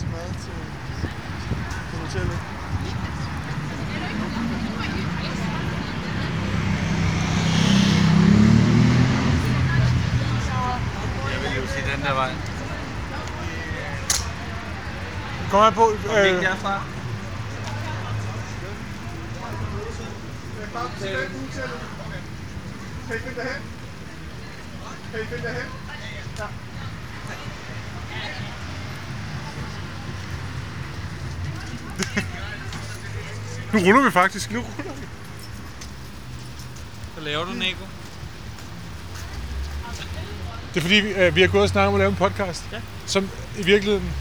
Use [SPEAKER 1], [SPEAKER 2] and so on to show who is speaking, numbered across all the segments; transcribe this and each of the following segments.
[SPEAKER 1] til mad til, til hotellet.
[SPEAKER 2] Jeg vil jo sige den der vej.
[SPEAKER 3] Kom her på.
[SPEAKER 2] Kom ikke
[SPEAKER 3] Øh,
[SPEAKER 2] derfra.
[SPEAKER 1] Kan I finde derhen? Kan I finde derhen?
[SPEAKER 3] Nu ruller vi faktisk. Nu ruller vi.
[SPEAKER 2] Hvad laver du, Nico?
[SPEAKER 3] Det er fordi, øh, vi har gået og snakket om at lave en podcast.
[SPEAKER 2] Ja.
[SPEAKER 3] Som i virkeligheden...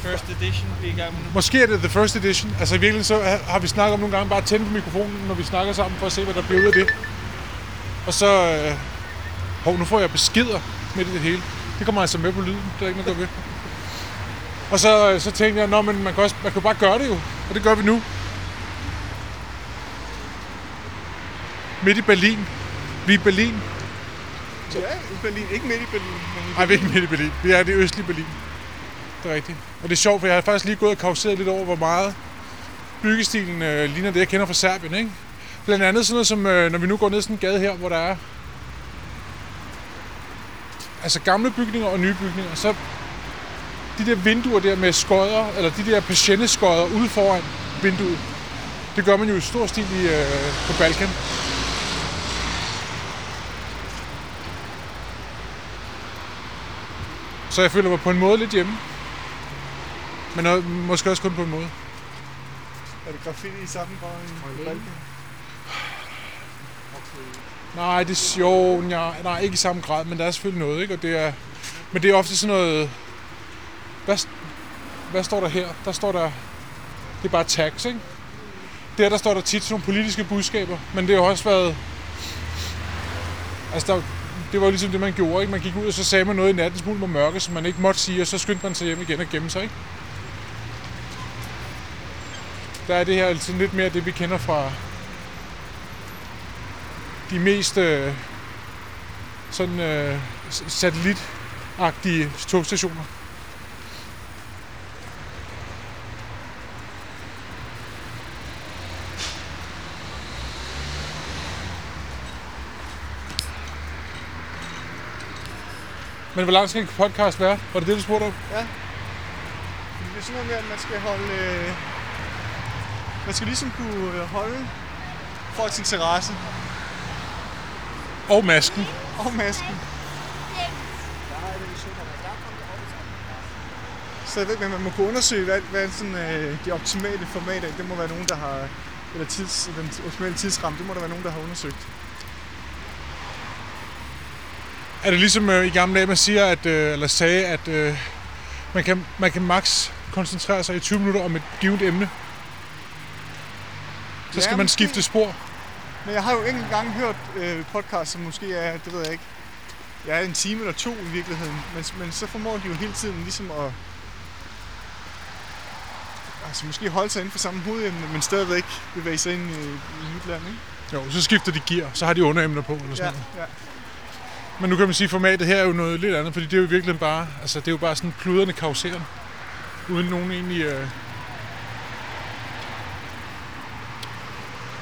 [SPEAKER 2] The first edition, vi er i gang med nu.
[SPEAKER 3] Måske er det the first edition. Altså i virkeligheden så har- vi snakket om nogle gange bare at tænde på mikrofonen, når vi snakker sammen, for at se, hvad der bliver ud af det. Og så... Øh, hov, nu får jeg beskeder midt i det hele. Det kommer altså med på lyden. Det er ikke noget at gøre ved. Og så, øh, så tænkte jeg, men man kan, også, man kan bare gøre det jo. Og det gør vi nu. Midt i Berlin. Vi er i Berlin.
[SPEAKER 1] Ja, i Berlin. Ikke midt i Berlin,
[SPEAKER 3] Nej, vi er ikke midt i Berlin. Vi er i det østlige Berlin. Det er rigtigt. Og det er sjovt, for jeg har faktisk lige gået og kauseret lidt over, hvor meget byggestilen øh, ligner det, jeg kender fra Serbien. Ikke? Blandt andet sådan noget som, øh, når vi nu går ned sådan en gade her, hvor der er altså gamle bygninger og nye bygninger, så de der vinduer der med skodder, eller de der patienteskodder ude foran vinduet, det gør man jo i stor stil i, øh, på Balkan. Så jeg føler mig på en måde lidt hjemme. Men også, måske også kun på en måde.
[SPEAKER 1] Er det graffiti i samme grad i Balkan?
[SPEAKER 3] Nej, det er jo, nej, nej, ikke i samme grad, men der er selvfølgelig noget, ikke? Og det er, men det er ofte sådan noget... Hvad, hvad står der her? Der står der... Det er bare tax, ikke? Der, der står der tit sådan nogle politiske budskaber, men det har også været... Altså, der, det var jo ligesom det, man gjorde, ikke? Man gik ud, og så sagde man noget i natten, smule var mørke, som man ikke måtte sige, og så skyndte man sig hjem igen og gemme sig, ikke? Der er det her altså lidt mere det, vi kender fra de mest øh, sådan øh, satellitagtige togstationer. Men hvor lang skal en podcast være? Var det det, du spurgte om?
[SPEAKER 1] Det er sådan noget med, at man skal holde... Øh, man skal ligesom kunne øh, holde folks interesse
[SPEAKER 3] Og masken.
[SPEAKER 1] og masken. Så jeg ved, men man må kunne undersøge, hvad, hvad sådan, øh, de optimale formater, det må være nogen, der har, eller tids, den optimale tidsramme, det må der være nogen, der har undersøgt.
[SPEAKER 3] Er det ligesom øh, i gamle dage, man siger, at, øh, eller sagde, at øh, man, kan, man kan max koncentrere sig i 20 minutter om et givet emne? Så
[SPEAKER 1] Ja,
[SPEAKER 3] skal man
[SPEAKER 1] måske.
[SPEAKER 3] skifte spor.
[SPEAKER 1] Men jeg har jo ikke engang hørt øh, podcast, som måske er, det ved jeg ikke, ja, en time eller to i virkeligheden. Men, men så formår de jo hele tiden ligesom at altså måske holde sig inden for samme hovedemne, men stadigvæk bevæge sig ind i, i nyt land, ikke?
[SPEAKER 3] Jo, så skifter de gear, så har de underemner på, eller sådan
[SPEAKER 1] Ja,
[SPEAKER 3] noget.
[SPEAKER 1] ja.
[SPEAKER 3] Men nu kan man sige, at formatet her er jo noget lidt andet, fordi det er jo virkelig bare, altså det er jo bare sådan pluderne kauseren, uden nogen egentlig... Øh,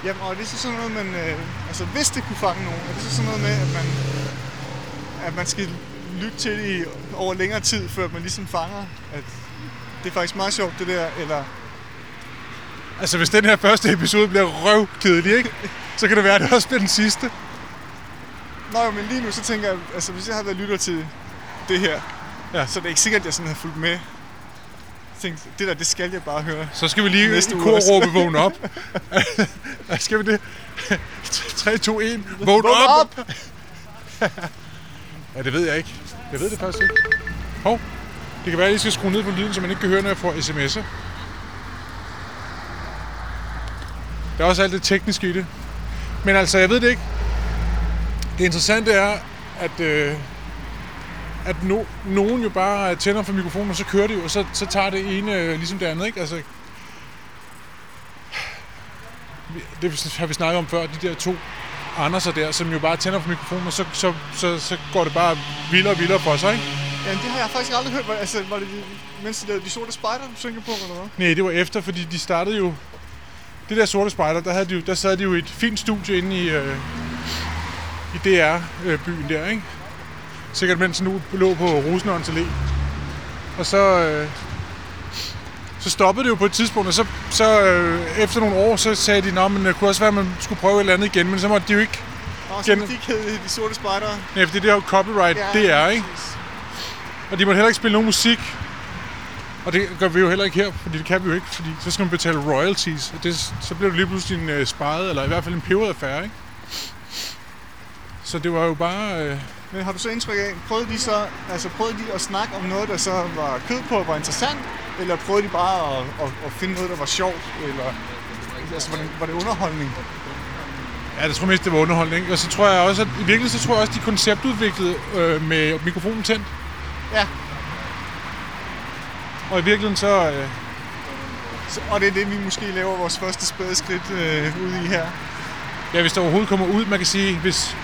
[SPEAKER 1] Jamen, og er det så sådan noget, man, øh, altså hvis det kunne fange nogen, er det så sådan noget med, at man, at man skal lytte til det i, over længere tid, før man ligesom fanger, at det er faktisk meget sjovt det der, eller
[SPEAKER 3] altså hvis den her første episode bliver røvkedelig, ikke? Så kan det være, at det også bliver den sidste.
[SPEAKER 1] Nå jo, men lige nu så tænker jeg, altså hvis jeg havde været lytter til det her,
[SPEAKER 3] Ja.
[SPEAKER 1] så er det ikke sikkert, at jeg sådan havde fulgt med. Jeg tænkte, det der, det skal jeg bare høre.
[SPEAKER 3] Så skal vi lige
[SPEAKER 1] Næste uge
[SPEAKER 3] råbe vågne op. skal vi det? 3, 2, 1. Vågn
[SPEAKER 1] Vågn
[SPEAKER 3] op! ja, det ved jeg ikke. Jeg ved det faktisk ikke. Hov. Det kan være, at I skal skrue ned på lyden, så man ikke kan høre, når jeg får sms'er. Der er også alt det tekniske i det. Men altså, jeg ved det ikke. Det interessante er, at, øh, at no, nogen jo bare tænder for mikrofonen, og så kører det jo, og så, så tager det ene øh, ligesom det andet, ikke? Altså, det har vi snakket om før, de der to Anderser der, som jo bare tænder for mikrofonen, og så, så, så, så går det bare vildere og vildere for sig, ikke?
[SPEAKER 1] Ja, det har jeg faktisk aldrig hørt. Var, altså, var det de, mens de de sorte spejder, du synger på, eller hvad?
[SPEAKER 3] Nej, det var efter, fordi de startede jo... Det der sorte spejder, der, havde de jo, der sad de jo i et fint studie inde i, øh, i DR-byen der, ikke? Sikkert mens nu lå på Rosenørns Allé. Og så, øh, så stoppede det jo på et tidspunkt, og så, så øh, efter nogle år, så sagde de, at det kunne også være, at man skulle prøve et eller andet igen, men så måtte de jo ikke...
[SPEAKER 1] Og så
[SPEAKER 3] Gen-
[SPEAKER 1] de hed de sorte spejdere.
[SPEAKER 3] Ja, fordi det er jo copyright, ja, det er, ikke?
[SPEAKER 1] præcis.
[SPEAKER 3] Og de måtte heller ikke spille nogen musik. Og det gør vi jo heller ikke her, fordi det kan vi jo ikke, fordi så skal man betale royalties. Og det, så bliver det lige pludselig en øh, sparet, eller i hvert fald en peberet affære, ikke? Så det var jo bare... Øh,
[SPEAKER 1] Men har du så indtryk af, prøvede de så, altså prøvede de at snakke om noget, der så var kød på og var interessant, eller prøvede de bare at, at, at finde noget, der var sjovt, eller altså, var det, var det underholdning?
[SPEAKER 3] ja, det tror mest, det var underholdning. Og så tror jeg også, at i virkeligheden så tror jeg også, at de konceptudviklede øh, med mikrofonen tændt.
[SPEAKER 1] Ja,
[SPEAKER 3] Og i virkeligheden så... Øh,
[SPEAKER 1] så, og det er det, vi måske laver vores første spædeskridt øh, ud i her.
[SPEAKER 3] ja, hvis der overhovedet kommer ud, man kan sige, hvis...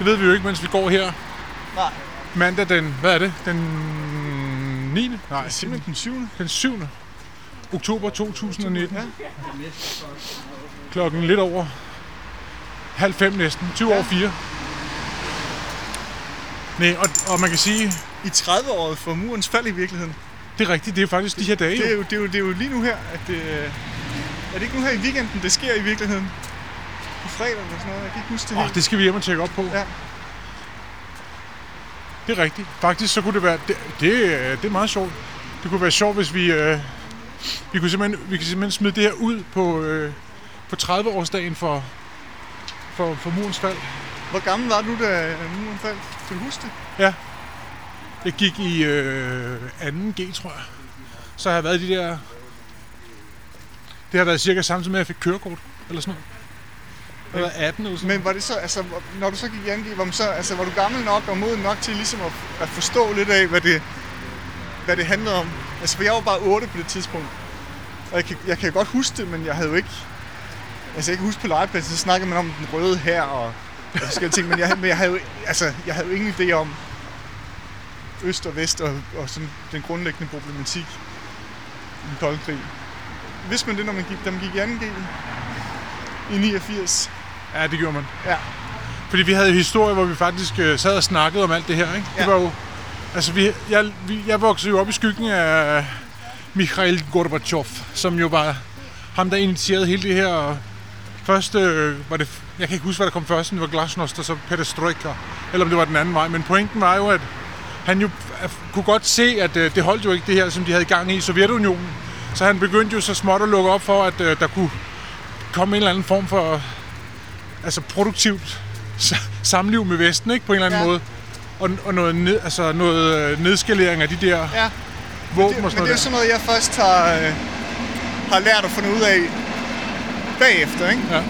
[SPEAKER 3] Det ved vi jo ikke, mens vi går her.
[SPEAKER 1] Nej,
[SPEAKER 3] Mandag den... Hvad er det? Den 9. Nej,
[SPEAKER 1] det simpelthen den syvende.
[SPEAKER 3] den 7. oktober 2019.
[SPEAKER 1] Ja.
[SPEAKER 3] Klokken lidt over halv fem næsten. 20
[SPEAKER 1] Ja.
[SPEAKER 3] over 4. Nej, og, og man kan sige,
[SPEAKER 1] I 30-året for murens fald i virkeligheden.
[SPEAKER 3] det er rigtigt, det er faktisk de her dage.
[SPEAKER 1] Det er
[SPEAKER 3] Jo.
[SPEAKER 1] jo, det er jo, det er jo lige nu her, at det, øh, er det ikke nu her i weekenden, det sker i virkeligheden? På fredag eller sådan noget, jeg kan ikke huske det
[SPEAKER 3] Oh,
[SPEAKER 1] helt.
[SPEAKER 3] det skal vi hjem og tjekke op på.
[SPEAKER 1] Ja.
[SPEAKER 3] Det er rigtigt. Faktisk så kunne det være, det, det, er- det er meget sjovt. Det kunne være sjovt, hvis vi, øh, vi kunne simpelthen, vi kan simpelthen smide det her ud på, øh, på 30-årsdagen for, for, for murens fald.
[SPEAKER 1] Hvor gammel var du, da muren faldt? Kan du huske det?
[SPEAKER 3] Jeg gik i øh, 2G, tror jeg. Så har jeg været de der... Det har været cirka samtidig med, at jeg fik kørekort, eller sådan noget. Været 18 eller sådan
[SPEAKER 1] Men var det så, altså, når du så gik i angiv, var, så, altså, var du gammel nok og moden nok til ligesom at, at forstå lidt af, hvad det, hvad det handlede om? Altså, for jeg var bare 8 på det tidspunkt. Og jeg kan, jeg kan godt huske det, men jeg havde jo ikke... Altså, jeg kan huske på legepladsen, så snakkede man om den røde her og, og forskellige ting, men jeg, men jeg havde jo, altså, jeg havde jo ingen idé om øst og vest og, og sådan den grundlæggende problematik i den kolde krig. Vidste man det, når man gik, da man gik i anden del i 89?
[SPEAKER 3] Ja, det gjorde man.
[SPEAKER 1] Ja.
[SPEAKER 3] Fordi vi havde en historie, hvor vi faktisk øh, sad og snakkede om alt det her. Ikke?
[SPEAKER 1] Ja.
[SPEAKER 3] Det var jo, altså vi, jeg, vi, jeg voksede jo op i skyggen af Mikhail Gorbachev, som jo var ham, der initierede hele det her. Og Først øh, var det, jeg kan ikke huske, hvad der kom først, det var Glasnost og så Perestroika, eller om det var den anden vej. Men pointen var jo, at han jo kunne godt se, at øh, det holdt jo ikke det her, som de havde i gang i Sovjetunionen. Så han begyndte jo så småt at lukke op for, at øh, der kunne komme en eller anden form for altså produktivt sa- samliv med Vesten, ikke? På en eller anden
[SPEAKER 1] Ja.
[SPEAKER 3] måde. Og, og noget, ned, altså noget øh, nedskalering af de der
[SPEAKER 1] Ja,
[SPEAKER 3] våben
[SPEAKER 1] det,
[SPEAKER 3] og
[SPEAKER 1] men
[SPEAKER 3] sådan
[SPEAKER 1] det er
[SPEAKER 3] noget
[SPEAKER 1] sådan noget, jeg først har, øh, har lært at finde ud af bagefter, ikke?
[SPEAKER 3] Ja.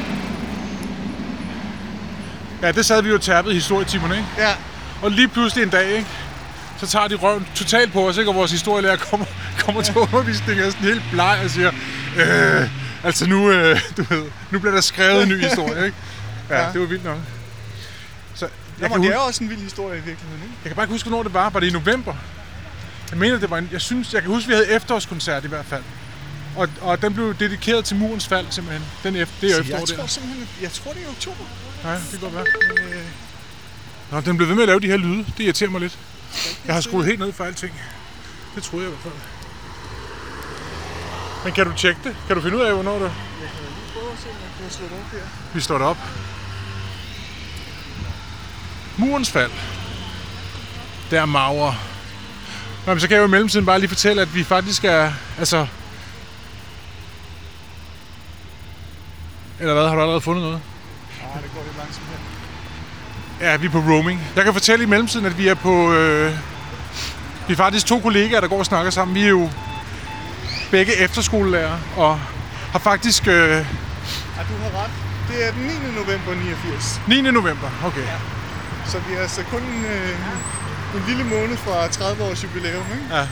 [SPEAKER 3] ja, det sad vi jo og tærpede i historietimerne, ikke?
[SPEAKER 1] Ja,
[SPEAKER 3] Og lige pludselig en dag, ikke? Så tager de røven totalt på os, ikke? Og vores historielærer kommer, kommer til undervisning og er sådan helt bleg og siger, øh, altså nu, øh, du ved, nu bliver der skrevet en ny historie, ikke? Ja,
[SPEAKER 1] Ja.
[SPEAKER 3] det var vildt nok. Så jeg,
[SPEAKER 1] Jamen,
[SPEAKER 3] kan
[SPEAKER 1] det er også en vild historie i virkeligheden, ikke?
[SPEAKER 3] jeg kan bare ikke huske, hvornår det var. Var det i november? Jeg mener, det var en, jeg synes, jeg kan huske, vi havde efterårskoncert i hvert fald. Og, og den blev dedikeret til murens fald, simpelthen. Den efter, det er
[SPEAKER 1] Så
[SPEAKER 3] efterår
[SPEAKER 1] jeg
[SPEAKER 3] der.
[SPEAKER 1] tror simpelthen, at- jeg tror det er i oktober.
[SPEAKER 3] Ja, det kan godt være.
[SPEAKER 1] Men, øh,
[SPEAKER 3] Nå, den blev ved med at lave de her lyde. Det irriterer mig lidt. Jeg har skruet helt ned for alting. Det troede jeg i hvert fald. Men kan du tjekke det? Kan du finde ud af, hvornår det
[SPEAKER 1] jeg kan lige prøve at se, om jeg kan slå det op her.
[SPEAKER 3] vi står op? Murens fald. Der er Mauer. Nå, men så kan jeg jo i mellemtiden bare lige fortælle, at vi faktisk er... Altså... Eller hvad? Har du allerede fundet noget?
[SPEAKER 1] Nej, det går lidt langsomt her.
[SPEAKER 3] Ja, vi er på roaming. Jeg kan fortælle i mellemtiden, at vi er på... Øh, vi er faktisk to kollegaer, der går og snakker sammen. Vi er jo begge efterskolelærer, og har faktisk... Øh,
[SPEAKER 1] Ja, du har ret. Det er den 9. november 89.
[SPEAKER 3] 9. november, okay.
[SPEAKER 1] Så vi er altså kun øh, en lille måned fra 30 års jubilæum, ikke?
[SPEAKER 3] Ja.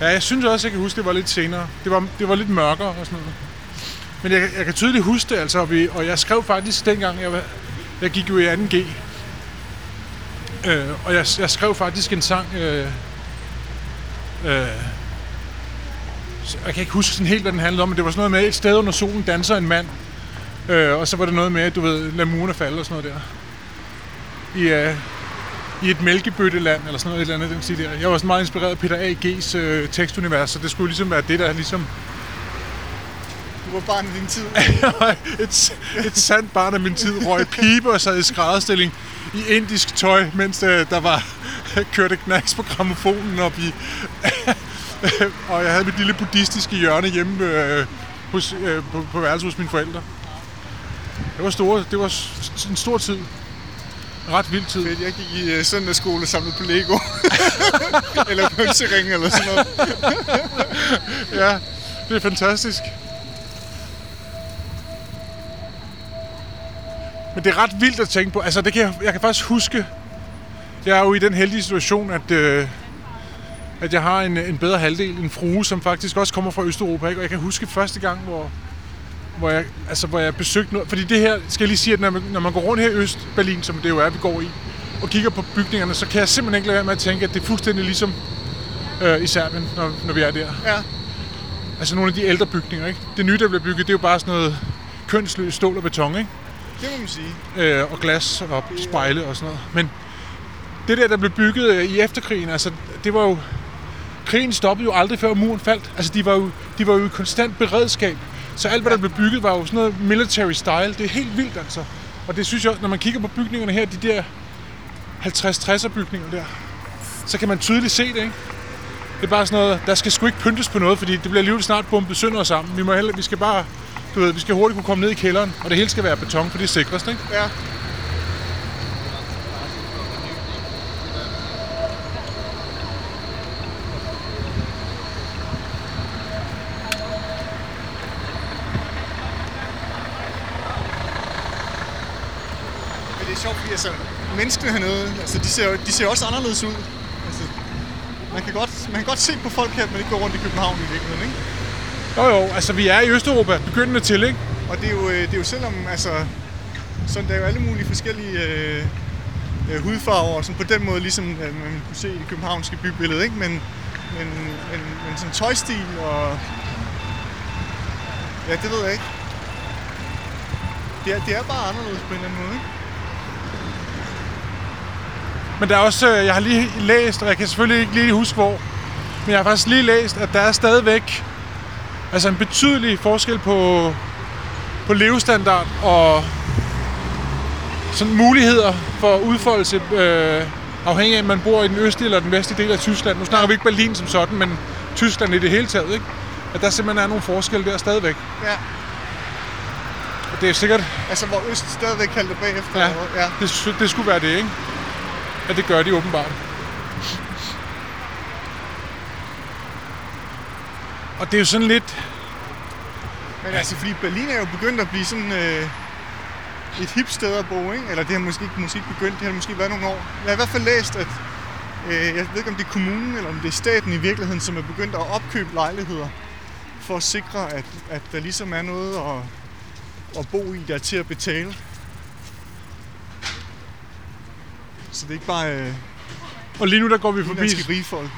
[SPEAKER 3] Ja, jeg synes også, jeg kan huske, det var lidt senere. Det var, det var lidt mørkere og sådan noget. Men jeg, jeg kan tydeligt huske det, altså. Og, vi, og jeg skrev faktisk dengang, jeg, var, jeg gik jo i 2G, Øh, og jeg, jeg skrev faktisk en sang... Øh, øh, jeg kan ikke huske sådan helt, hvad den handlede om, men det var sådan noget med, et sted under solen danser en mand. Øh, og så var det noget med, du ved, lad murene falde og sådan noget der. I, øh, i et mælkebøtteland, eller sådan noget, et eller andet, den der. Jeg var sådan meget inspireret af Peter A.G.'s øh, tekstunivers, så det skulle ligesom være det, der ligesom
[SPEAKER 1] Du var barn i din tid.
[SPEAKER 3] et, et sandt barn af min tid røg pibe og sad i skrædderstilling i indisk tøj, mens øh, der var kørte knacks på gramofonen op i... og jeg havde mit lille buddhistiske hjørne hjemme øh, hos, øh, på, på værelset hos mine forældre. Det var, store, det var en stor tid. Ret vild tid.
[SPEAKER 1] Fedt, jeg gik i uh, søndagsskole og samlede på Lego. eller pølsering eller sådan noget.
[SPEAKER 3] Ja, det er fantastisk. Men det er ret vildt at tænke på. Altså, det kan jeg, jeg kan faktisk huske, jeg er jo i den heldige situation, at, øh, at jeg har en, en bedre halvdel, en frue, som faktisk også kommer fra Østeuropa. Ikke? Og jeg kan huske første gang, hvor, hvor, jeg, altså, hvor jeg besøgte noget. Fordi det her, skal jeg lige sige, at når man, når man går rundt her i Øst-Berlin, som det jo er, vi går i, og kigger på bygningerne, så kan jeg simpelthen ikke lade være med at tænke, at det er fuldstændig ligesom øh, i Serbien, når, når vi er der.
[SPEAKER 1] Ja.
[SPEAKER 3] Altså nogle af de ældre bygninger, ikke? Det nye, der bliver bygget, det er jo bare sådan noget kønsløst stål og beton, ikke?
[SPEAKER 1] Det må man sige.
[SPEAKER 3] Øh, og glas og spejle og sådan noget. Men det der, der blev bygget øh, i efterkrigen, altså det var jo... Krigen stoppede jo aldrig før muren faldt. Altså de var jo, de var jo i konstant beredskab. Så alt, hvad der blev bygget, var jo sådan noget military style. Det er helt vildt, altså. Og det synes jeg, når man kigger på bygningerne her, de der 50-60'er bygninger der, så kan man tydeligt se det, ikke? Det er bare sådan noget, der skal sgu ikke pyntes på noget, fordi det bliver alligevel snart bumpet sønder sammen. Vi, må heller, vi skal bare, du ved, vi skal hurtigt kunne komme ned i kælderen, og det hele skal være beton, for det er sikrest, ikke?
[SPEAKER 1] Ja. Sjovt, fordi altså, menneskene hernede, altså, de ser, de ser også anderledes ud. Altså, man, kan godt, man kan godt se på folk her, at man ikke går rundt i København i virkeligheden, ikke?
[SPEAKER 3] Jo jo, altså vi er i Østeuropa, begyndende til, ikke?
[SPEAKER 1] Og det er jo, øh, det er jo selvom, altså, sådan, der er jo alle mulige forskellige øh, øh, hudfarver, som på den måde ligesom øh, man kunne se i det københavnske bybillede, ikke? Men, men, men, men sådan tøjstil og... Ja, det ved jeg ikke. Det er, det er bare anderledes på en eller anden måde, ikke?
[SPEAKER 3] Men der er også, øh, jeg har lige læst, og jeg kan selvfølgelig ikke lige huske hvor, men jeg har faktisk lige læst, at der er stadigvæk altså en betydelig forskel på, på levestandard og sådan muligheder for udfoldelse, øh, afhængig af, om man bor i den østlige eller den vestlige del af Tyskland. Nu snakker vi ikke Berlin som sådan, men Tyskland i det hele taget, ikke? At der simpelthen er nogle forskelle der stadigvæk.
[SPEAKER 1] Ja.
[SPEAKER 3] Og det er sikkert,
[SPEAKER 1] Altså, hvor Øst stadigvæk halter bagefter.
[SPEAKER 3] Ja.
[SPEAKER 1] ja.
[SPEAKER 3] det, det skulle være det, ikke? Ja, det gør de åbenbart. Og det er jo sådan lidt...
[SPEAKER 1] Men altså, fordi Berlin er jo begyndt at blive sådan øh, et hip sted at bo, ikke? Eller det har måske ikke, måske begyndt, det har måske været nogle år. Jeg har i hvert fald læst, at øh, jeg ved ikke, om det er kommunen eller om det er staten i virkeligheden, som er begyndt at opkøbe lejligheder for at sikre, at, at der ligesom er noget at, at bo i, der er til at betale. Så det er ikke bare øh,
[SPEAKER 3] Og lige nu der går vi forbi...
[SPEAKER 1] rigfolk,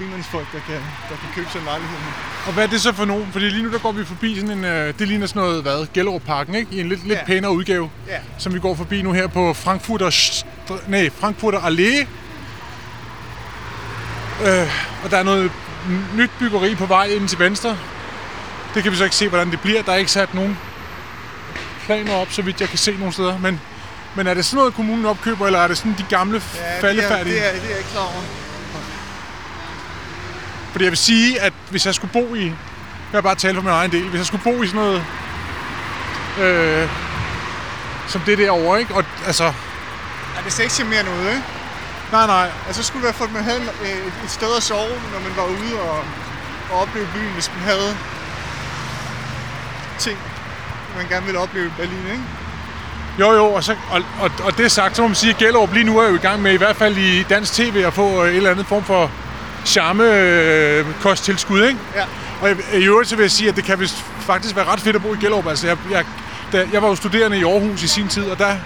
[SPEAKER 1] rigmandsfolk, der kan, der kan købe sig en lejlighed. nu.
[SPEAKER 3] Og hvad er det så for nogen? Fordi lige nu der går vi forbi sådan en... Øh, det ligner sådan noget, hvad? Gellerup Parken, ikke? I en lidt, lidt
[SPEAKER 1] Ja.
[SPEAKER 3] pænere udgave.
[SPEAKER 1] Ja.
[SPEAKER 3] Som vi går forbi nu her på Frankfurter... Str- nej, Frankfurter Allé. Øh, og der er noget nyt byggeri på vej ind til venstre. Det kan vi så ikke se, hvordan det bliver. Der er ikke sat nogen planer op, så vidt jeg kan se nogle steder. Men, men er det sådan noget, kommunen opkøber, eller er det sådan de gamle
[SPEAKER 1] Ja, det er,
[SPEAKER 3] faldefærdige?
[SPEAKER 1] det, er, det er jeg ikke klar over.
[SPEAKER 3] Fordi jeg vil sige, at hvis jeg skulle bo i... Jeg bare tale for min egen del. Hvis jeg skulle bo i sådan noget... Øh, som det derovre, ikke? Og altså...
[SPEAKER 1] Ja, det ser ikke charmerende ud, ikke?
[SPEAKER 3] Nej, nej.
[SPEAKER 1] Altså, så skulle det være for, at man havde en, øh, et- et sted at sove, når man var ude og, og opleve byen, hvis man havde ting, man gerne ville opleve i Berlin, ikke?
[SPEAKER 3] Jo, jo, og, så, og, og, og det sagt, så må man sige, at Gellerup lige nu er jo i gang med, i hvert fald i dansk tv, at få øh, et eller andet form for charme øh, kosttilskud, ikke?
[SPEAKER 1] Ja.
[SPEAKER 3] Og i, i øvrigt så vil jeg sige, at det kan vist faktisk være ret fedt at bo i Gellerup. Altså, jeg, jeg, da, jeg var jo studerende i Aarhus i sin tid, og der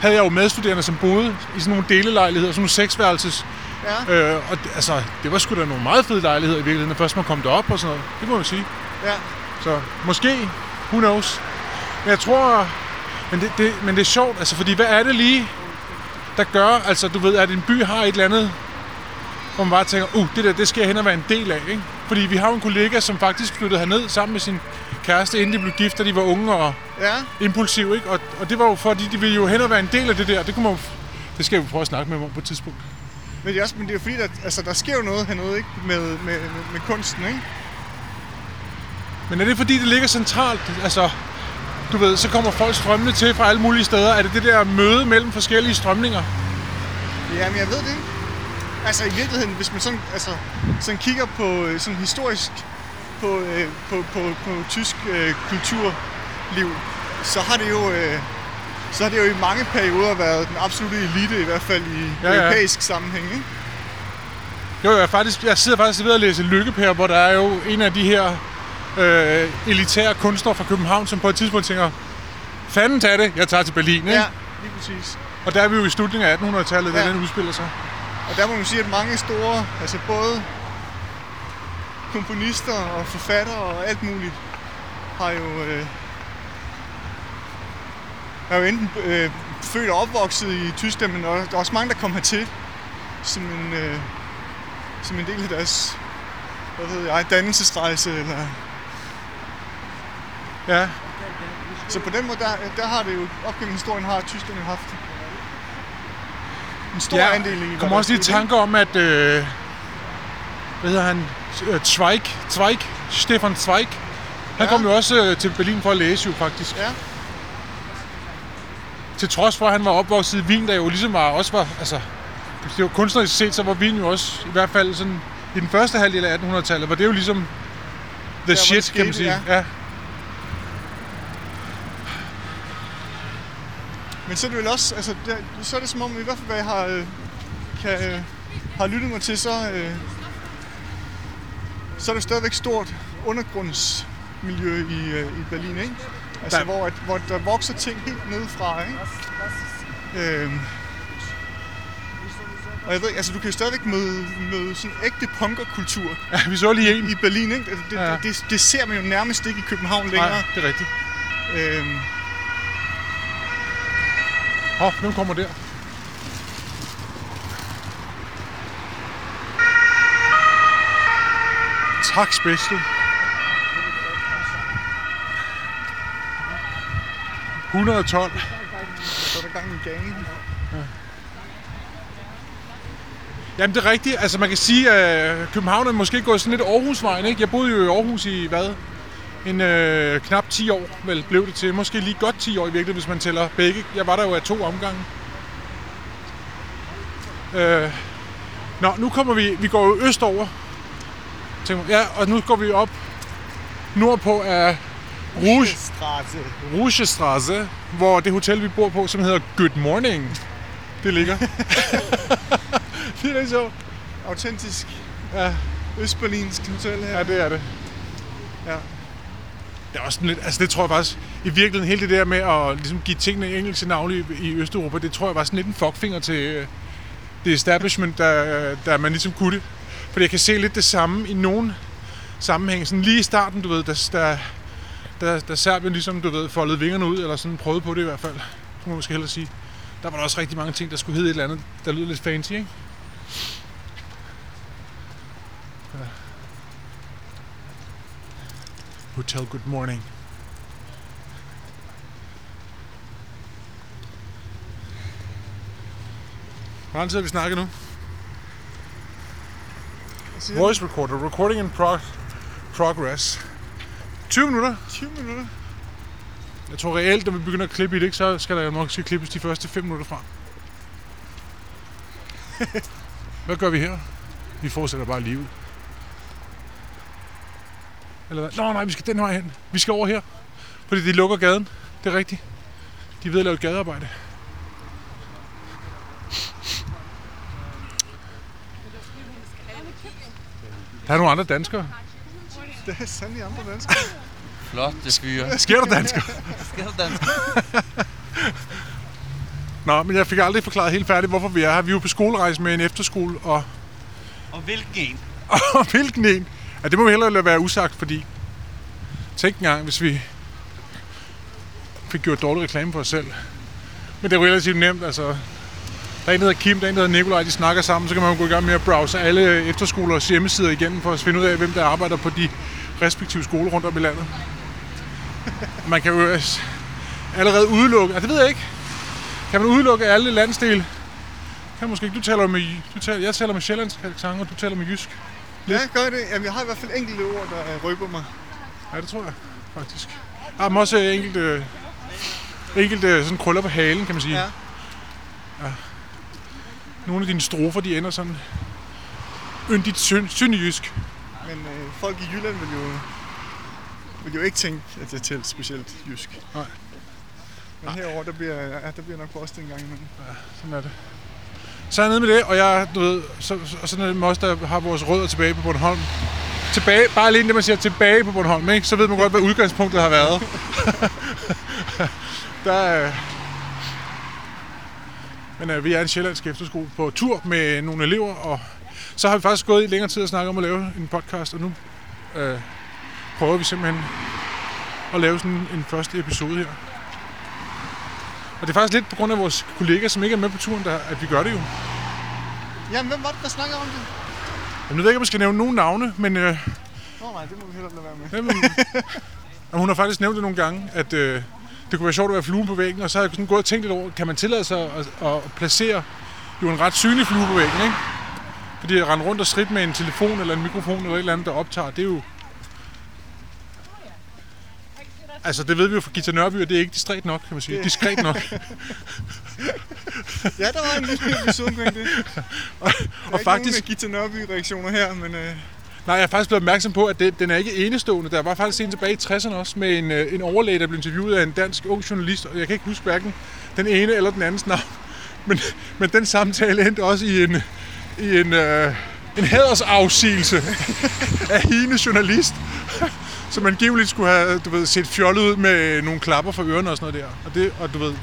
[SPEAKER 3] havde jeg jo medstuderende, som boede i sådan nogle delelejligheder, sådan nogle seksværelses.
[SPEAKER 1] Ja,
[SPEAKER 3] Øh, og det, altså, det var sgu da nogle meget fede lejligheder i virkeligheden, først man kom derop og sådan noget. Det må man sige.
[SPEAKER 1] ja.
[SPEAKER 3] Så måske, who knows. Men jeg tror, men det, det, men det er sjovt, altså, fordi hvad er det lige, der gør, altså du ved, at en by har et eller andet, hvor man bare tænker, uh, det der, det skal jeg hen og være en del af, ikke? Fordi vi har jo en kollega, som faktisk flyttede herned sammen med sin kæreste, inden de blev gift, da de var unge og
[SPEAKER 1] Ja,
[SPEAKER 3] impulsive, ikke? Og, og det var jo fordi, de ville jo hen og være en del af det der. Det kunne man jo, det skal vi prøve at snakke med dem om på et tidspunkt.
[SPEAKER 1] men det er også men det er fordi, der, altså, der sker jo noget hernede, ikke? Med, med, med, med kunsten, ikke?
[SPEAKER 3] Men er det fordi, det ligger centralt? Altså, du ved, så kommer folk strømmende til fra alle mulige steder. Er det det der møde mellem forskellige strømninger?
[SPEAKER 1] Jamen, jeg ved det ikke. Altså, i virkeligheden, hvis man sådan, altså, sådan kigger på øh, sådan historisk på, øh, på, på, på tysk øh, kulturliv, så har det jo... Øh, så har det jo i mange perioder været den absolutte elite, i hvert fald i
[SPEAKER 3] Ja,
[SPEAKER 1] ja, europæisk sammenhæng. Ikke?
[SPEAKER 3] Jo, jeg, faktisk, jeg sidder faktisk ved at læse Lykkepær, hvor der er jo en af de her øh, elitære kunstnere fra København, som på et tidspunkt tænker, fanden tag det, jeg tager til Berlin. Ikke?
[SPEAKER 1] Ja, lige præcis.
[SPEAKER 3] Og der er vi jo i slutningen af 1800-tallet, da
[SPEAKER 1] Ja.
[SPEAKER 3] den udspiller sig.
[SPEAKER 1] Og der må man sige, at mange store, altså både komponister og forfattere og alt muligt, har jo, øh, er jo enten øh, født og opvokset i Tyskland, men der er også mange, der kom hertil som en, øh, som en del af deres hvad ved jeg, dannelsesrejse. Eller...
[SPEAKER 3] Ja,
[SPEAKER 1] Så på den måde, der, der har det jo, op gennem historien har Tyskland jo haft en stor
[SPEAKER 3] ja
[SPEAKER 1] andel i.
[SPEAKER 3] Jeg
[SPEAKER 1] der
[SPEAKER 3] kommer også lige i tanke om, at... Øh, hvad hedder han? Øh, Zweig. Zweig. Stefan Zweig. Han
[SPEAKER 1] Ja.
[SPEAKER 3] kom jo også øh, til Berlin for at læse jo faktisk.
[SPEAKER 1] Ja,
[SPEAKER 3] Til trods for, at han var opvokset i Wien, der jo ligesom var, også var... Altså, det var kunstnerisk set, så var Wien jo også, i hvert fald sådan, i den første halvdel af 1800-tallet, var det jo ligesom the
[SPEAKER 1] hvor
[SPEAKER 3] shit,
[SPEAKER 1] det
[SPEAKER 3] kan man
[SPEAKER 1] skete,
[SPEAKER 3] sige.
[SPEAKER 1] ja.
[SPEAKER 3] ja.
[SPEAKER 1] Men så er det vel også, altså, der, så er det som om, i hvert fald hvad jeg har, øh, kan, øh, har lyttet mig til, så, øh, så er der stadigvæk stort undergrundsmiljø i, øh, i Berlin, ikke? Altså,
[SPEAKER 3] Der-
[SPEAKER 1] hvor, at, hvor der vokser ting helt nedefra, ikke? Øhm, og jeg ved, altså, du kan jo stadigvæk møde, møde sådan ægte punkerkultur
[SPEAKER 3] ja. vi så lige en.
[SPEAKER 1] i Berlin, ikke? Altså, Det,
[SPEAKER 3] ja.
[SPEAKER 1] det, det, det ser man jo nærmest ikke i København længere.
[SPEAKER 3] Nej, det er rigtigt.
[SPEAKER 1] Øhm,
[SPEAKER 3] Åh, oh, hvem kommer der? Tak, Special. 112.
[SPEAKER 1] så er der gang i gangen.
[SPEAKER 3] Jamen det er rigtigt. Altså man kan sige, at København er måske gået sådan lidt Aarhusvejen, ikke? Jeg boede jo i Aarhus i hvad? En øh, knap 10 år, vel blev det til. Måske lige godt 10 år i virkeligheden, hvis man tæller begge. Jeg var der jo af to omgange. Øh, nå, nu kommer vi, vi går jo østover. Ja, og nu går vi op nordpå af Rouge,
[SPEAKER 1] Straße.
[SPEAKER 3] Rougestrasse, hvor det hotel, vi bor på, som hedder Good Morning, det ligger. det er lidt sjovt.
[SPEAKER 1] Autentisk
[SPEAKER 3] Ja,
[SPEAKER 1] Østberlinsk hotel her.
[SPEAKER 3] ja, det er det.
[SPEAKER 1] Ja.
[SPEAKER 3] Det er også lidt, altså det tror jeg faktisk, i virkeligheden hele det der med at ligesom give tingene engelske navne i, i Østeuropa, det tror jeg var sådan lidt en fuckfinger til øh, det establishment, der, der man ligesom kunne det. Fordi jeg kan se lidt det samme i nogen sammenhæng. Sådan lige i starten, du ved, der, der, der, der Serbien ligesom, du ved, foldede vingerne ud, eller sådan prøvede på det i hvert fald, kunne man måske hellere sige. Der var der også rigtig mange ting, der skulle hedde et eller andet, der lyder lidt fancy, ikke? Hotel Good Morning. Hvor lang tid har vi snakket nu? Voice recorder. Recording in prog- progress. 20 minutter.
[SPEAKER 1] 20 minutter.
[SPEAKER 3] Jeg tror reelt, når vi begynder at klippe i det, så skal der nok skal klippes de første 5 minutter fra. Hvad gør vi her? Vi fortsætter bare livet. Eller hvad? Nå nej, vi skal den vej hen. Vi skal over her. Fordi de lukker gaden. Det er rigtigt. De er ved at lave gadearbejde. Der er nogle andre danskere.
[SPEAKER 1] Det er sandelig andre danskere.
[SPEAKER 2] Flot, det fyre.
[SPEAKER 3] Sker der danskere?
[SPEAKER 2] Skal der dansk?
[SPEAKER 3] Nå, men jeg fik aldrig forklaret helt færdigt, hvorfor vi er her. Vi er jo på skolerejse med en efterskole, og,
[SPEAKER 2] Og hvilken en?
[SPEAKER 3] og hvilken en? Ja, det må vi hellere lade være usagt, fordi tænk engang, hvis vi fik gjort dårlig reklame for os selv. Men det er jo relativt nemt, altså. Der er en, der hedder Kim, der er en, der hedder Nikolaj, de snakker sammen, så kan man jo gå i gang med at browse alle efterskolers hjemmesider igennem for at finde ud af, hvem der arbejder på de respektive skoler rundt om i landet. Man kan jo øh, allerede udelukke, altså det ved jeg ikke, kan man udelukke alle landsdele? Kan måske ikke. Du taler med, du taler, jeg taler med sjællandsk accent, og du taler med jysk.
[SPEAKER 1] Ja, gør det. Jamen, jeg har i hvert fald enkelte ord, der øh, røber mig.
[SPEAKER 3] Ja, det tror jeg faktisk. Jeg har også enkelte, enkelte sådan krøller på halen, kan man sige.
[SPEAKER 1] Ja.
[SPEAKER 3] Nogle af dine strofer, de ender sådan yndigt syn.
[SPEAKER 1] Men øh, folk i Jylland vil jo, vil jo ikke tænke, at jeg talte specielt jysk.
[SPEAKER 3] Nej.
[SPEAKER 1] Men herover der bliver, ja, der bliver nok også en gang imellem.
[SPEAKER 3] Sådan er det. Så er jeg nede med det, og jeg, du ved, så, så, og sådan er det med os, der har vores rødder tilbage på Bornholm. Tilbage, bare alene det, man siger tilbage på Bornholm, ikke? så ved man godt, hvad udgangspunktet har været. der, er- men øh, vi er en sjællandsk efterskole på tur med nogle elever, og så har vi faktisk gået i længere tid og snakket om at lave en podcast, og nu øh, prøver vi simpelthen at lave sådan en første episode her. Og det er faktisk lidt på grund af vores kollegaer, som ikke er med på turen, der, at vi gør det jo.
[SPEAKER 1] Jamen, hvem var det, der snakker om det?
[SPEAKER 3] Jeg ved ikke, om jeg skal nævne nogen navne, men øh,
[SPEAKER 1] Nå nej, det må vi hellere lade være med.
[SPEAKER 3] jamen, jamen, hun har faktisk nævnt det nogle gange, at øh, det kunne være sjovt at være flue på væggen, og så har jeg sådan gået og tænkt lidt over, kan man tillade sig at, at, at placere jo en ret synlig flue på væggen, ikke? Fordi at rende rundt og skridt med en telefon eller en mikrofon eller et eller andet, der optager, det er jo... Altså, det ved vi jo fra Gita Nørby, at det er ikke distræt nok, kan man sige.
[SPEAKER 1] Det-
[SPEAKER 3] Diskret nok.
[SPEAKER 1] Ja, der var en lille episode omkring det. Der er
[SPEAKER 3] Og
[SPEAKER 1] ikke
[SPEAKER 3] faktisk,
[SPEAKER 1] nogen Gita Nørby-reaktioner her, men øh,
[SPEAKER 3] Nej, jeg er faktisk blevet opmærksom på, at det, den er ikke enestående. Der var faktisk en tilbage i 60'erne også med en, øh, en overlæge, der blev interviewet af en dansk ung journalist, og jeg kan ikke huske hverken den ene eller den andens navn. Men, men den samtale endte også i en, i en, øh, en hædersafsigelse af hende journalist, som angiveligt skulle have du ved, set fjollet ud med nogle klapper for ørerne og sådan noget der. Og, det, og, du ved,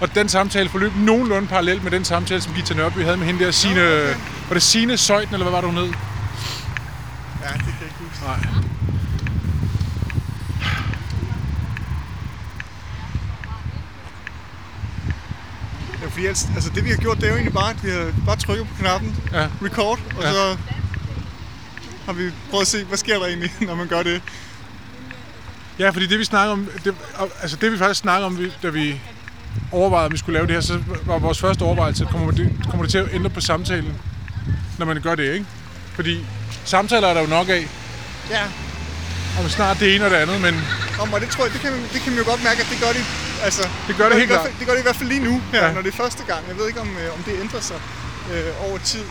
[SPEAKER 3] og den samtale forløb nogenlunde parallelt med den samtale, som Gita Nørby havde med hende der, Signe, var det Signe Søjten, eller hvad var det, hun hed?
[SPEAKER 1] ja, det kan jeg ikke huske.
[SPEAKER 3] Nej.
[SPEAKER 1] Ja, fordi ellers, altså det vi har gjort, det er jo egentlig bare, at vi har bare trykket på knappen,
[SPEAKER 3] Ja.
[SPEAKER 1] record, og
[SPEAKER 3] Ja.
[SPEAKER 1] så har vi prøvet at se, hvad sker der egentlig, når man gør det.
[SPEAKER 3] Ja, fordi det vi snakker om, det, altså det vi faktisk snakker om, da vi overvejede, om vi skulle lave det her, så var vores første overvejelse, kommer det, kommer det til at ændre på samtalen, når man gør det, ikke? Fordi samtaler er der jo nok af,
[SPEAKER 1] Ja.
[SPEAKER 3] om snart det ene og det andet, men
[SPEAKER 1] Om, og det tror jeg, det kan, det kan man jo godt mærke, at det gør det, altså,
[SPEAKER 3] Det gør det helt klart.
[SPEAKER 1] det gør det i hvert fald lige nu, her,
[SPEAKER 3] Ja.
[SPEAKER 1] ja. når det er første gang. Jeg ved ikke, om, øh, om det ændrer sig øh, over tid.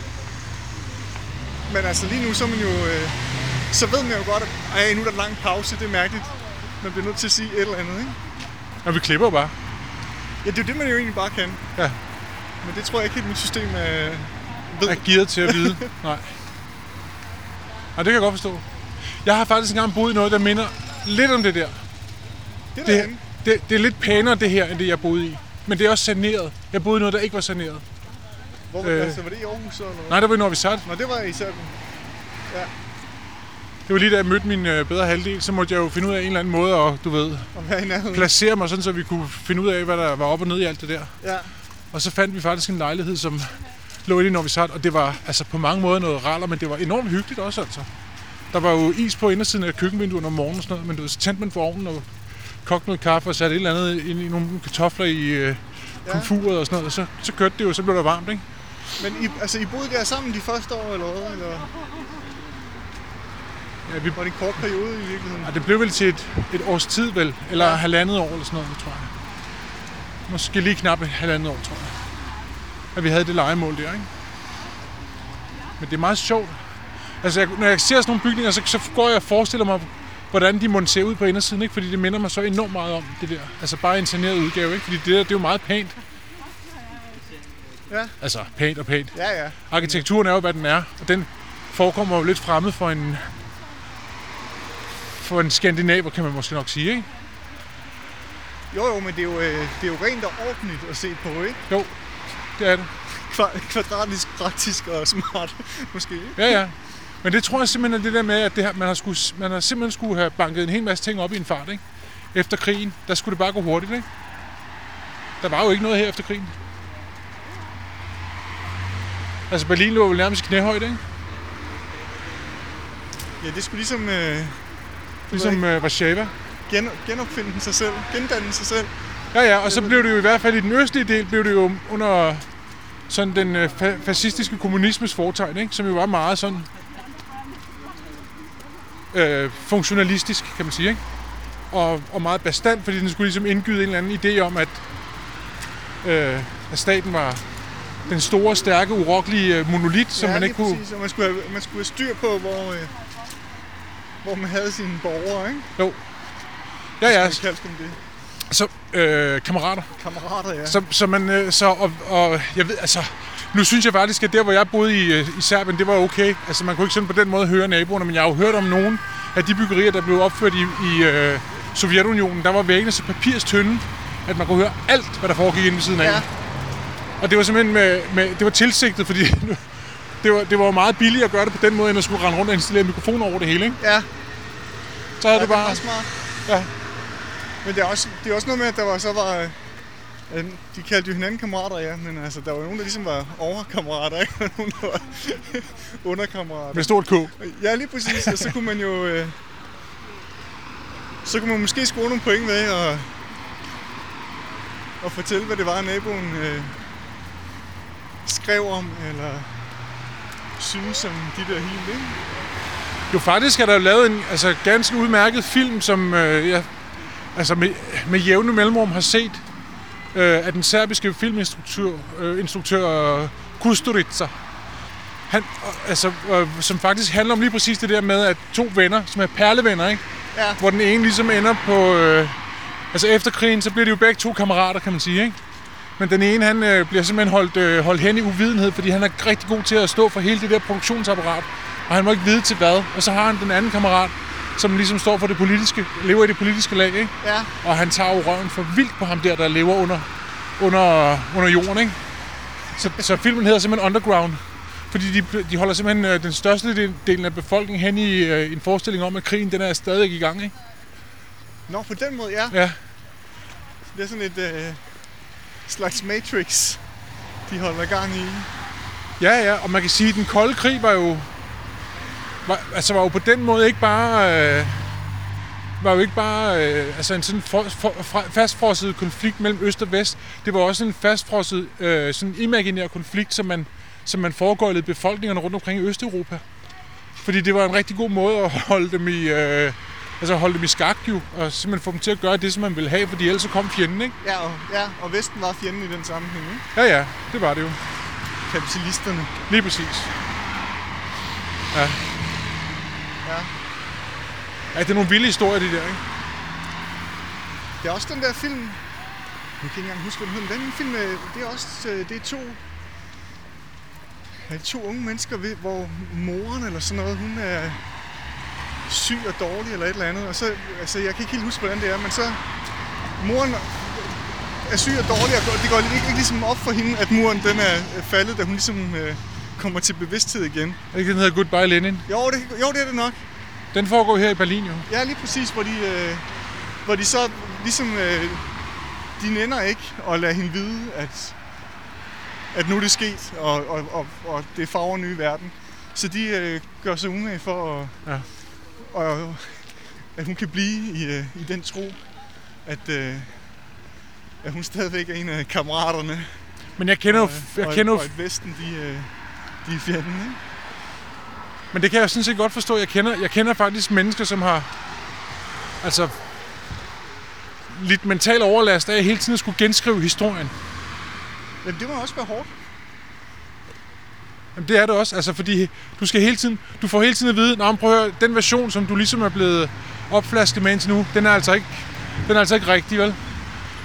[SPEAKER 1] Men altså lige nu, så er man jo, øh, så ved man jo godt, at ej, nu er der lang pause, det er mærkeligt. Man bliver nødt til at sige et eller andet, ikke?
[SPEAKER 3] når vi klipper jo bare.
[SPEAKER 1] Ja, det er jo det, man jo egentlig bare kan.
[SPEAKER 3] Ja.
[SPEAKER 1] Men det tror jeg ikke helt, mit system er... ved.
[SPEAKER 3] er gearet til at vide. Nej. Nej, det kan jeg godt forstå. Jeg har faktisk engang boet i noget, der minder lidt om det der.
[SPEAKER 1] Det er
[SPEAKER 3] Det, det, det er lidt pænere det her, end det jeg boede i. Men det er også saneret. Jeg boede i noget, der ikke var saneret.
[SPEAKER 1] Hvor,
[SPEAKER 3] øh.
[SPEAKER 1] øh, altså, var det i Aarhus eller noget?
[SPEAKER 3] Nej, der var i Novi Sad.
[SPEAKER 1] Nå, det var i Serbien.
[SPEAKER 3] Det var lige da jeg mødte min øh, bedre halvdel, så måtte jeg jo finde ud af en eller anden måde at, du ved,
[SPEAKER 1] nærheden.
[SPEAKER 3] placere mig sådan, så vi kunne finde ud af, hvad der var op og ned i alt det der.
[SPEAKER 1] Ja.
[SPEAKER 3] Og så fandt vi faktisk en lejlighed, som lå inde i Novi Sad, og det var altså på mange måder noget raller, men det var enormt hyggeligt også altså. Der var jo is på indersiden af køkkenvinduerne om morgenen og sådan noget, men du ved, så tændte man for ovnen og kogte noget kaffe og satte et eller andet ind i nogle kartofler i øh, komfuret og sådan noget, og så, så kørte det jo, så blev der varmt, ikke?
[SPEAKER 1] Men I, altså, I boede der sammen de første år, eller hvad? Eller
[SPEAKER 3] Ja, vi,
[SPEAKER 1] var det en kort periode i virkeligheden?
[SPEAKER 3] ja, det blev vel til et, et års tid vel, eller ja. Halvandet år eller sådan noget, tror jeg. Måske lige knap et halvandet år, tror jeg. At vi havde det legemål der, ikke? Men det er meget sjovt. Altså, jeg, når jeg ser sådan nogle bygninger, så, så går jeg og forestiller mig, hvordan de må se ud på indersiden, ikke? Fordi det minder mig så enormt meget om det der. Altså bare en saneret udgave, ikke? Fordi det der, det er jo meget pænt.
[SPEAKER 1] Ja.
[SPEAKER 3] Altså, pænt og pænt.
[SPEAKER 1] Ja, ja.
[SPEAKER 3] Arkitekturen er jo, hvad den er, og den forekommer jo lidt fremmed for en for en skandinaver, kan man måske nok sige, ikke?
[SPEAKER 1] Jo, jo, men det er jo, øh, det er jo rent og ordentligt at se på, ikke?
[SPEAKER 3] Jo, det er det.
[SPEAKER 1] Kva- Kvadratisk, praktisk og smart, måske. ikke?
[SPEAKER 3] Ja, ja. Men det tror jeg simpelthen er det der med, at det her, man, har skulle, man har simpelthen skulle have banket en hel masse ting op i en fart, ikke? Efter krigen, der skulle det bare gå hurtigt, ikke? Der var jo ikke noget her efter krigen. Altså Berlin lå jo nærmest i knæhøjde, ikke?
[SPEAKER 1] Ja, det skulle ligesom øh,
[SPEAKER 3] Ligesom øh, Warszawa.
[SPEAKER 1] gen, genopfinde sig selv, gendanne sig selv.
[SPEAKER 3] Ja, ja, og så blev det jo i hvert fald i den østlige del, blev det jo under sådan den øh, fa- fascistiske kommunismes foretegn, ikke? som jo var meget sådan øh, funktionalistisk, kan man sige, ikke? Og, og meget bestand, fordi den skulle ligesom indgyde en eller anden idé om, at, øh, at staten var den store, stærke, urokkelige øh, monolit, som
[SPEAKER 1] ja,
[SPEAKER 3] man ikke kunne...
[SPEAKER 1] Præcis, og man skulle, have, man skulle have styr på, hvor, øh, hvor man havde sine borgere, ikke?
[SPEAKER 3] Jo. Ja, ja,
[SPEAKER 1] kaldte dem det.
[SPEAKER 3] så øh, kammerater.
[SPEAKER 1] Kammerater, ja.
[SPEAKER 3] Så, så man, øh, så, og, og jeg ved, altså, nu synes jeg faktisk, at der, hvor jeg boede i, øh, i Serbien, det var okay. Altså, man kunne ikke sådan på den måde høre naboerne, men jeg har jo hørt om nogen af de byggerier, der blev opført i, i øh, Sovjetunionen, der var væggene så papirstynde, at man kunne høre alt, hvad der foregik inde ved siden af.
[SPEAKER 1] Ja.
[SPEAKER 3] Og det var simpelthen med, med, det var tilsigtet, fordi det var, det var meget billigt at gøre det på den måde, end at skulle rende rundt og installere mikrofoner over det hele, ikke?
[SPEAKER 1] Ja,
[SPEAKER 3] Så havde
[SPEAKER 1] ja
[SPEAKER 3] du bare...
[SPEAKER 1] det smart.
[SPEAKER 3] Ja.
[SPEAKER 1] Men det er, også, det er også noget med, at der var, så var... øh, øh, De kaldte jo hinanden kammerater, ja, men altså, der var nogen, der ligesom var overkammerater, ikke? Og nogen, der var underkammerater.
[SPEAKER 3] Med stort K.
[SPEAKER 1] Ja, lige præcis. Og så kunne man jo... Øh, så kunne man måske score nogle point med og, og fortælle, hvad det var, naboen øh, skrev om, eller synes om de der helt, ikke?
[SPEAKER 3] Jo, faktisk er der jo lavet en altså, ganske udmærket film, som øh, jeg altså med, med jævne mellemrum har set øh, af den serbiske filminstruktør øh, instruktør øh, Kusturica. Han, øh, altså, øh, som faktisk handler om lige præcis det der med, at to venner, som er perlevenner, ikke?
[SPEAKER 1] Ja.
[SPEAKER 3] hvor den ene ligesom ender på... Øh, altså efter krigen, så bliver de jo begge to kammerater, kan man sige, ikke? Men den ene, han øh, bliver simpelthen holdt, øh, holdt hen i uvidenhed, fordi han er rigtig god til at stå for hele det der produktionsapparat. Og han må ikke vide til hvad. Og så har han den anden kammerat, som ligesom står for det politiske, lever i det politiske lag, ikke?
[SPEAKER 1] Ja,
[SPEAKER 3] Og han tager jo røven for vildt på ham der, der lever under, under, under jorden, ikke? Så, så filmen hedder simpelthen Underground. Fordi de, de holder simpelthen øh, den største del, delen af befolkningen hen i øh, en forestilling om, at krigen den er stadig i gang, ikke?
[SPEAKER 1] Nå, på den måde, ja.
[SPEAKER 3] Ja,
[SPEAKER 1] Det er sådan et øh, slags Matrix, de holder gang i.
[SPEAKER 3] Ja, ja, og man kan sige, at den kolde krig var jo, var, altså var jo på den måde ikke bare, øh, var jo ikke bare øh, altså en sådan for, for, for, fastfrosset konflikt mellem øst og vest. Det var også en fastfrosset, øh, sådan imaginær konflikt, som man, som man foregøjlede befolkningerne rundt omkring i Østeuropa. Fordi det var en rigtig god måde at holde dem i, øh, altså holde dem i skak jo, og simpelthen få dem til at gøre det, som man ville have, fordi ellers så kom fjenden, ikke?
[SPEAKER 1] Ja, og, ja, og Vesten var fjenden i den sammenhæng, ikke?
[SPEAKER 3] Ja, ja, det var det jo.
[SPEAKER 1] Kapitalisterne.
[SPEAKER 3] Lige præcis. Ja.
[SPEAKER 1] Ja.
[SPEAKER 3] Ja, det er nogle vilde historier, de der, ikke?
[SPEAKER 1] Det er også den der film, jeg kan ikke engang huske, hvad den hedder, den film, øh, det er også, øh, det er to, ja, det er to unge mennesker, ved- hvor moren eller sådan noget, hun er syg og dårlig eller et eller andet, og så, altså jeg kan ikke helt huske, hvordan det er, men så, moren er syg og dårlig, og det går ikke, ikke ligesom op for hende, at muren den er øh, faldet, da hun ligesom øh, kommer til bevidsthed igen.
[SPEAKER 3] Er ikke, den hedder Goodbye Lenin?
[SPEAKER 1] Jo, det, jo, det er det nok.
[SPEAKER 3] Den foregår her i Berlin, jo.
[SPEAKER 1] Ja, lige præcis, hvor de, øh, hvor de så ligesom, øh, de nænder ikke at lade hende vide, at, at nu er det sket, og, og, og, og det farver en ny verden. Så de øh, gør sig umage for, at,
[SPEAKER 3] Ja.
[SPEAKER 1] Og, at hun kan blive i, øh, i den tro, at, øh, at hun stadigvæk er en af kammeraterne.
[SPEAKER 3] Men jeg kender jo...
[SPEAKER 1] og,
[SPEAKER 3] Jeg
[SPEAKER 1] og,
[SPEAKER 3] kender jo
[SPEAKER 1] og Vesten, de, øh, de er fjenden, ikke?
[SPEAKER 3] men det kan jeg sådan set godt forstå. Jeg kender, jeg kender faktisk mennesker, som har... Altså... Lidt mental overlast af hele tiden at skulle genskrive historien.
[SPEAKER 1] Men det må også være hårdt.
[SPEAKER 3] Jamen, det er det også, altså fordi du skal hele tiden, du får hele tiden at vide, Nå, prøv at høre, den version, som du ligesom er blevet opflasket med indtil nu, den er altså ikke, den er altså ikke rigtig, vel?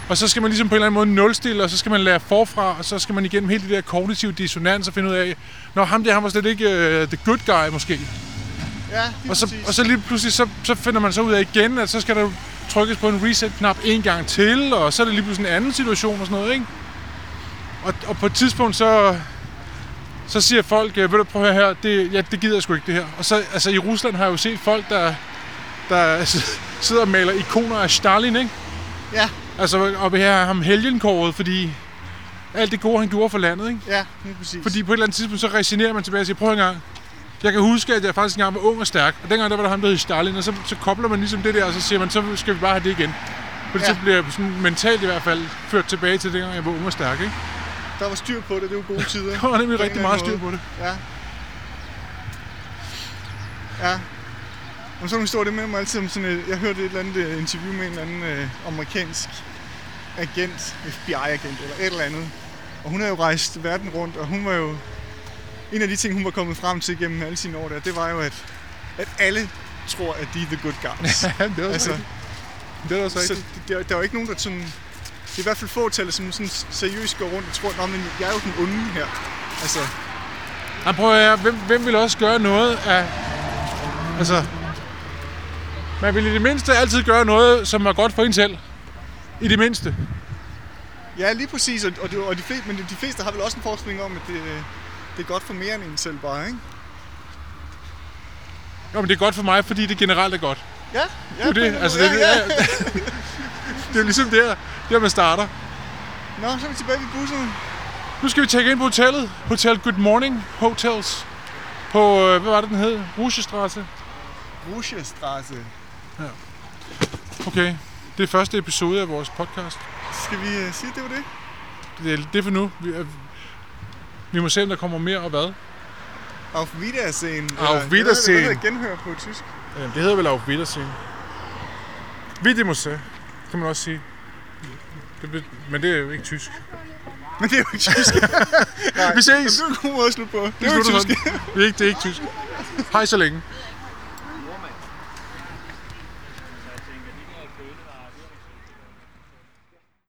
[SPEAKER 3] Og så skal man ligesom på en eller anden måde nulstille, og så skal man lære forfra, og så skal man igennem hele det der kognitive dissonans og finde ud af, Nå, ham der, han var slet ikke uh, the good guy, måske.
[SPEAKER 1] Ja,
[SPEAKER 3] Og så,
[SPEAKER 1] præcis.
[SPEAKER 3] og så lige pludselig, så, så finder man så ud af igen, at så skal der trykkes på en reset-knap en gang til, og så er det lige pludselig en anden situation og sådan noget, ikke? Og, og på et tidspunkt, så, så siger folk, ved du, prøv at høre her, det, ja, det gider jeg sgu ikke det her. Og så, altså i Rusland har jeg jo set folk, der, der sidder og maler ikoner af Stalin, ikke?
[SPEAKER 1] Ja,
[SPEAKER 3] Altså, og her er ham helgenkåret, fordi alt det gode, han gjorde for landet, ikke?
[SPEAKER 1] ja, lige præcis.
[SPEAKER 3] Fordi på et eller andet tidspunkt, så resignerer man tilbage og siger, prøv en gang. Jeg kan huske, at jeg faktisk engang var ung og stærk, og dengang der var der ham, der hed Stalin, og så, så kobler man ligesom det der, og så siger man, så skal vi bare have det igen. Fordi ja.
[SPEAKER 1] Ja.
[SPEAKER 3] så bliver jeg sådan mentalt i hvert fald ført tilbage til dengang, jeg var ung og stærk, ikke?
[SPEAKER 1] Der var styr på det, det var gode tider.
[SPEAKER 3] Der var nemlig rigtig meget
[SPEAKER 1] anden
[SPEAKER 3] styr på det.
[SPEAKER 1] Ja. Ja. Og så en historie, det minder mig altid sådan et, jeg hørte et eller andet øh, interview med en eller anden øh, amerikansk agent, FBI-agent eller et eller andet. Og hun havde jo rejst verden rundt, og hun var jo... En af de ting, hun var kommet frem til gennem alle sine år der, det var jo, at, at alle tror, at de er the good guys.
[SPEAKER 3] Det også
[SPEAKER 1] altså,
[SPEAKER 3] rigtigt. Det er også
[SPEAKER 1] så
[SPEAKER 3] rigtigt.
[SPEAKER 1] der, der er jo ikke nogen, der sådan... Det er i hvert fald fåtallet, som sådan seriøst går rundt og tror, at jeg er jo den onde her. Altså,
[SPEAKER 3] Nej, prøv at høre, hvem, hvem vil også gøre noget af... Altså... Man vil i det mindste altid gøre noget, som er godt for en selv. I det mindste.
[SPEAKER 1] Ja, lige præcis, og, og, det, og de fleste, men de fleste har vel også en forestilling om, at det, det er godt for mere end en selv bare, ikke?
[SPEAKER 3] Jo, men det er godt for mig, fordi det generelt er godt.
[SPEAKER 1] Ja, ja.
[SPEAKER 3] Det er det. Altså, det,
[SPEAKER 1] ja,
[SPEAKER 3] ja,
[SPEAKER 1] ja.
[SPEAKER 3] det er jo ligesom der, der man starter.
[SPEAKER 1] Nå, så er vi tilbage ved bussen.
[SPEAKER 3] Nu skal vi tjekke ind på hotellet. Hotel Good Morning Hotels. På, øh, hvad var det, den hed? Ruschestrasse.
[SPEAKER 1] Rusjestrasse.
[SPEAKER 3] Okay. Det er første episode af vores podcast.
[SPEAKER 1] Skal vi uh, sige, det var det?
[SPEAKER 3] Det er, det er for nu. Vi, er, vi må se, om der kommer mere og hvad.
[SPEAKER 1] Auf Wiedersehen.
[SPEAKER 3] Auf
[SPEAKER 1] Eller-
[SPEAKER 3] Wiedersehen.
[SPEAKER 1] Det hedder genhør på tysk.
[SPEAKER 3] Jamen, det hedder vel Auf Wiedersehen. Wiedersehen, kan man også sige. Det, men det er jo ikke tysk.
[SPEAKER 1] Men det er jo ikke tysk. Nej,
[SPEAKER 3] Vi ses!
[SPEAKER 1] Det er en god måde at slutte på. Det er jo
[SPEAKER 3] slutter
[SPEAKER 1] tysk.
[SPEAKER 3] Det er ikke, det er ikke tysk. Hej så længe.